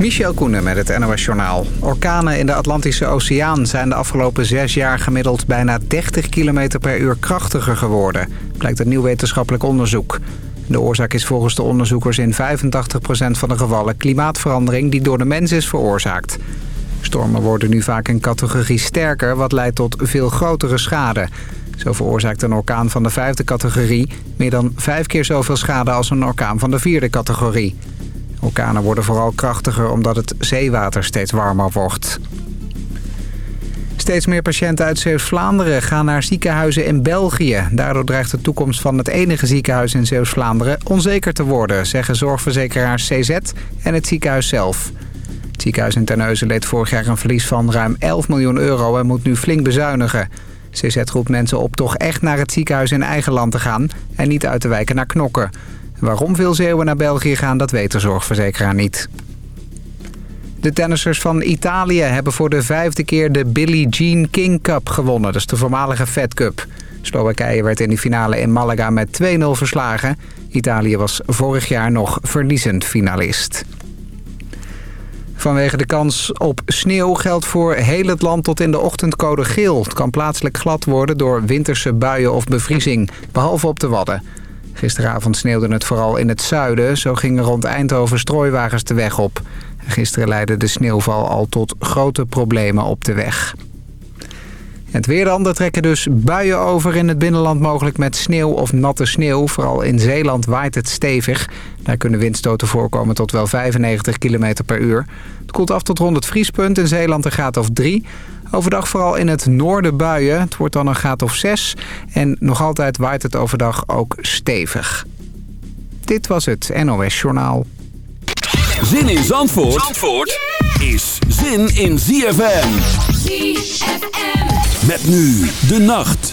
Michel Koenen met het NOS Journaal. Orkanen in de Atlantische Oceaan zijn de afgelopen zes jaar gemiddeld bijna 30 km per uur krachtiger geworden. Blijkt uit nieuw wetenschappelijk onderzoek. De oorzaak is volgens de onderzoekers in 85% van de gevallen klimaatverandering die door de mens is veroorzaakt. Stormen worden nu vaak een categorie sterker, wat leidt tot veel grotere schade. Zo veroorzaakt een orkaan van de vijfde categorie meer dan vijf keer zoveel schade als een orkaan van de vierde categorie. Orkanen worden vooral krachtiger omdat het zeewater steeds warmer wordt. Steeds meer patiënten uit Zeeuws-Vlaanderen gaan naar ziekenhuizen in België. Daardoor dreigt de toekomst van het enige ziekenhuis in Zeeuws-Vlaanderen onzeker te worden... zeggen zorgverzekeraars CZ en het ziekenhuis zelf. Het ziekenhuis in Terneuzen leed vorig jaar een verlies van ruim 11 miljoen euro... en moet nu flink bezuinigen. CZ roept mensen op toch echt naar het ziekenhuis in eigen land te gaan... en niet uit te wijken naar knokken. Waarom veel Zeeuwen naar België gaan, dat weet de zorgverzekeraar niet. De tennissers van Italië hebben voor de vijfde keer de Billie Jean King Cup gewonnen. Is de voormalige Fed Cup. Slowakije werd in de finale in Malaga met 2-0 verslagen. Italië was vorig jaar nog verliezend finalist. Vanwege de kans op sneeuw geldt voor heel het land tot in de ochtend code geel. Het kan plaatselijk glad worden door winterse buien of bevriezing, behalve op de Wadden. Gisteravond sneeuwde het vooral in het zuiden. Zo gingen rond Eindhoven strooiwagens de weg op. Gisteren leidde de sneeuwval al tot grote problemen op de weg. Het weer dan, er trekken dus buien over in het binnenland mogelijk met sneeuw of natte sneeuw. Vooral in Zeeland waait het stevig. Daar kunnen windstoten voorkomen tot wel 95 km per uur. Het koelt af tot rond het vriespunt. In Zeeland een graad of 3. Overdag vooral in het noorden buien. Het wordt dan een graad of 6. En nog altijd waait het overdag ook stevig. Dit was het NOS Journaal. Zin in Zandvoort, Zandvoort is zin in ZFM. ZFM. Met nu de nacht.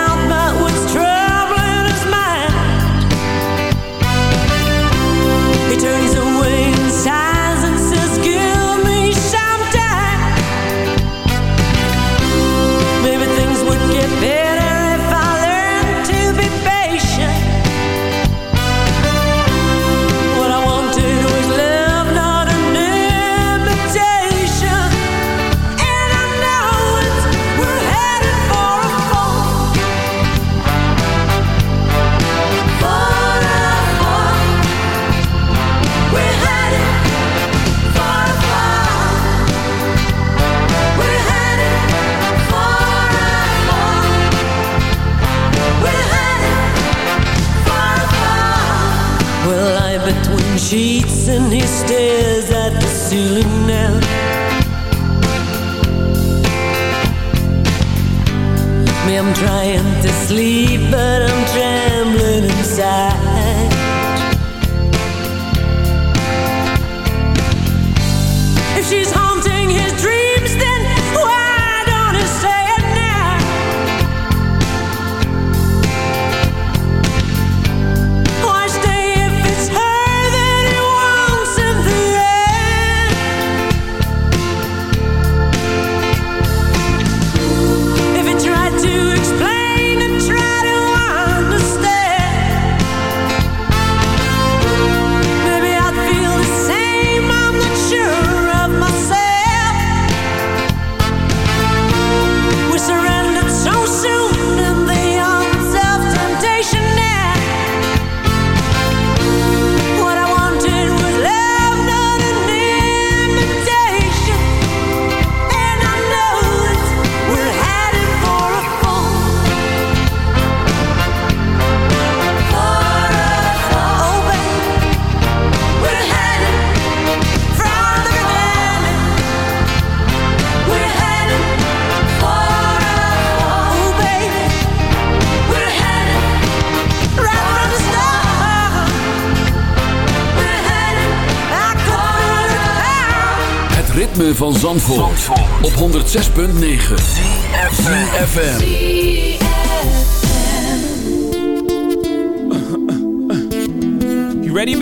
van Zandvoort, op 106.9 FM. You ready, B?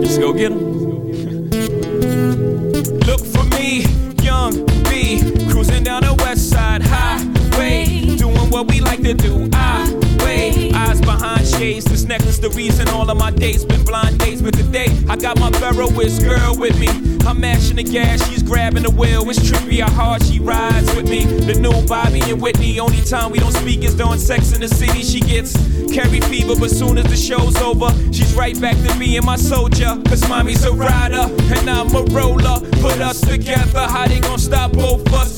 Let's go get 'em. Look for me, young B, cruising down the west side highway, doing what we like to do. I wait, eyes behind shades. This necklace, the reason all of my dates been blind got my Ferroist girl with me. I'm mashing the gas, she's grabbing the wheel. It's trippy how hard she rides with me. The new Bobby and Whitney. Only time we don't speak is during sex in the city. She gets Carrie fever, but soon as the show's over, she's right back to me and my soldier. Cause mommy's a rider and I'm a roller. Put us together, how they gonna stop both us?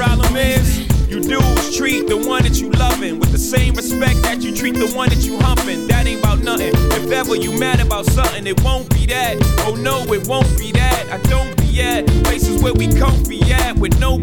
problem is, you dudes treat the one that you loving with the same respect that you treat the one that you humping. That ain't about nothing. If ever you mad about something, it won't be that. Oh no, it won't be that. I don't be at places where we comfy at with no.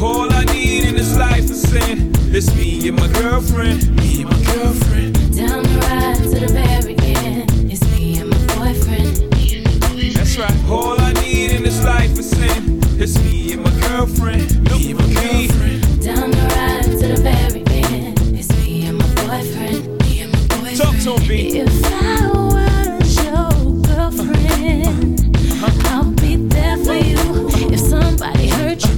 All I need in this life is sin. It's me and my girlfriend. Me and my girlfriend. Down the ride to the very end. It's me and my boyfriend. That's right. All I need in this life is sin. It's me and my girlfriend. Me and my girlfriend. Down the ride to the very end. It's me and my boyfriend. Me and my boyfriend. Talk to me. If I was your girlfriend, I'll be there for you. If somebody hurt you,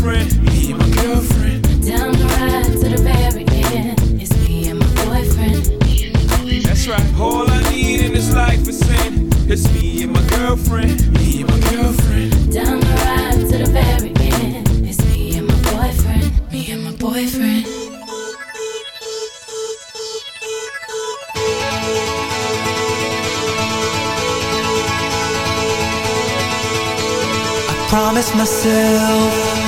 Girlfriend. Me and my girlfriend. Down the ride to the very end. It's me and my boyfriend. That's right. All I need in this life is sin. It's me and my girlfriend. Me and my girlfriend. Down the ride to the very end. It's me and my boyfriend. promised myself I promised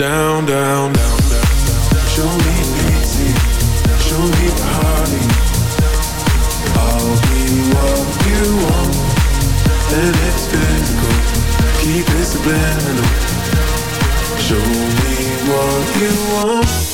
Down, down, down, down. Show me pity, show me party. I'll be what you want, and it's physical. Keep it subliminal. Show me what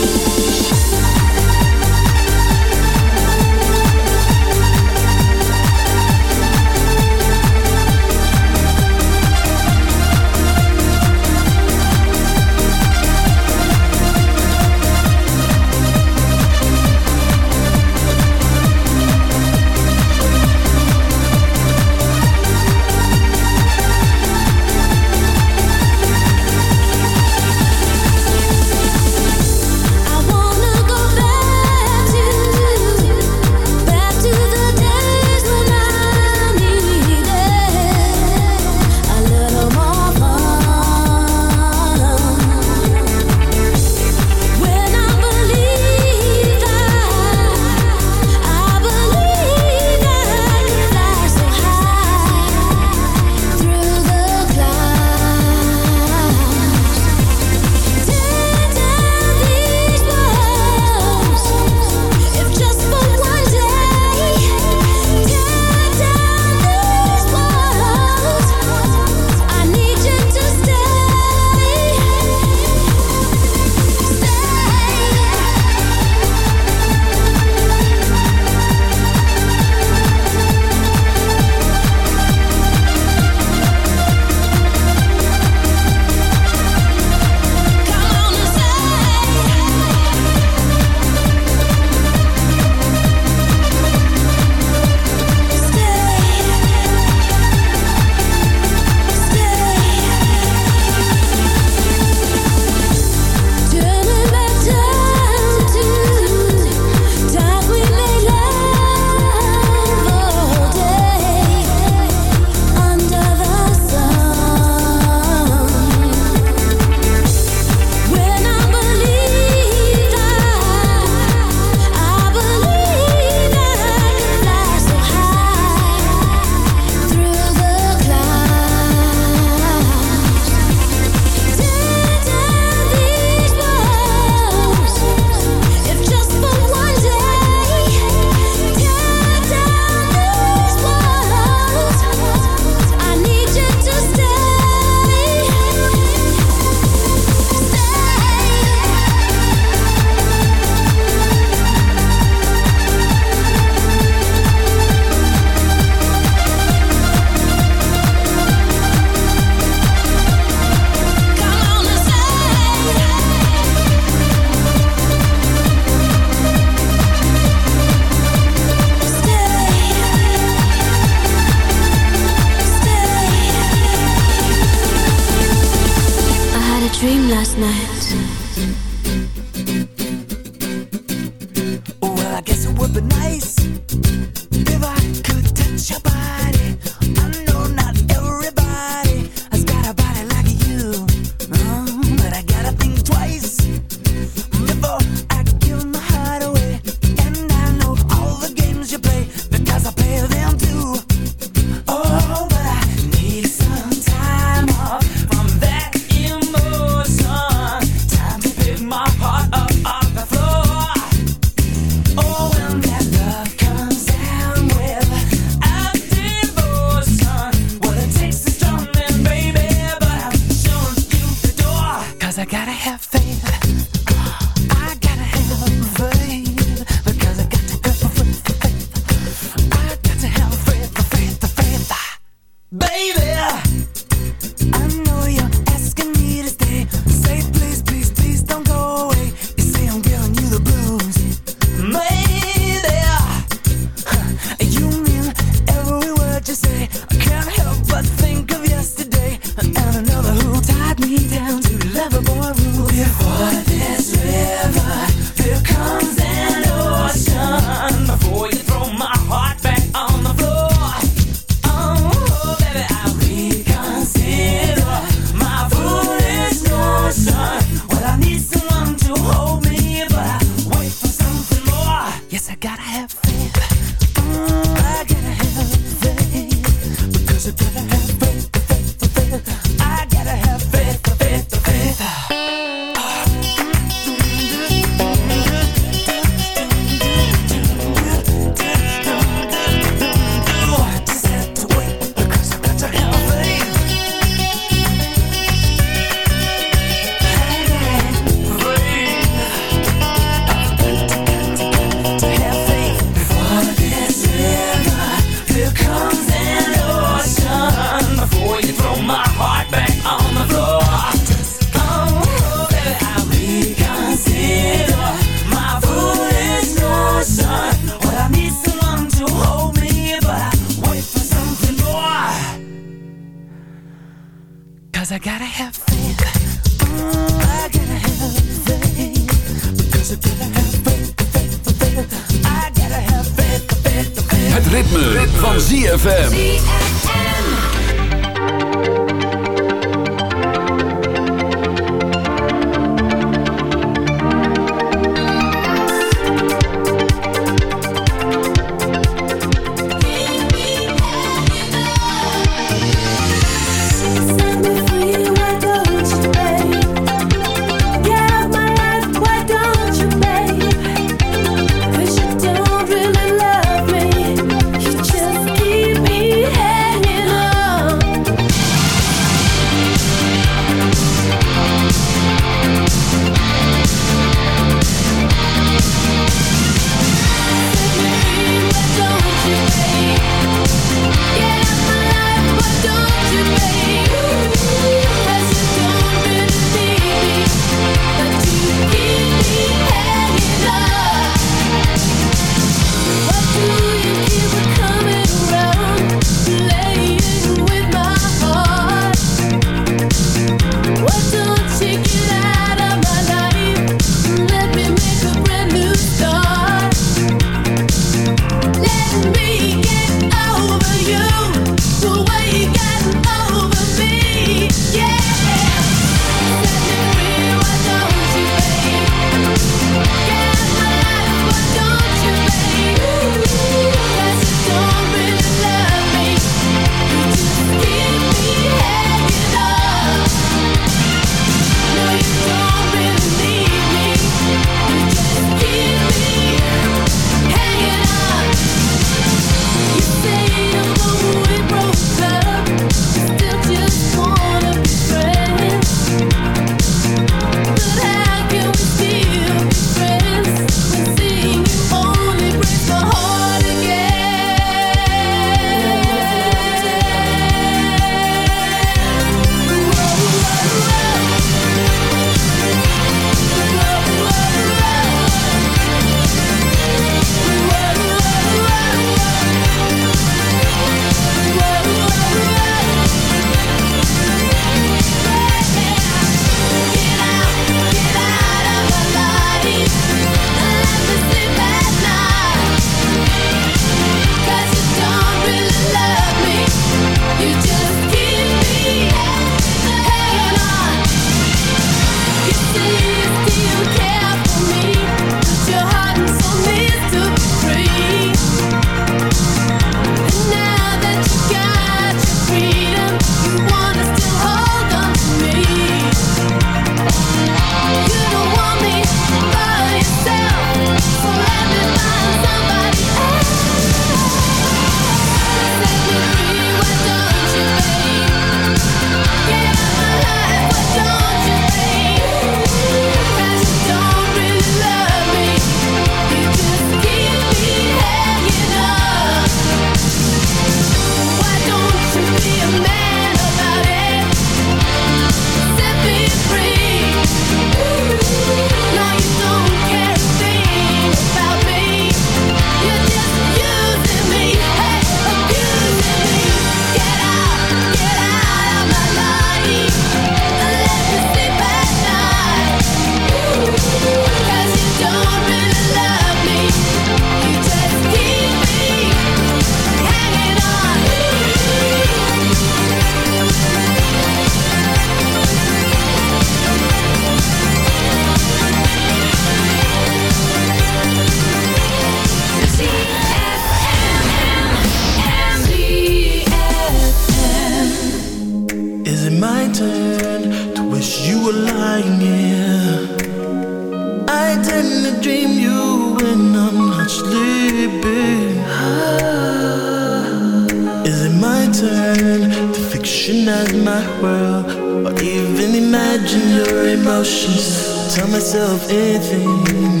world or even imagine your emotions. Tell myself anything.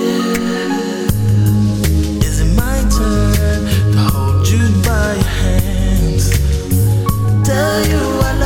Yeah. Is it my turn to hold you by your hands? Tell you I love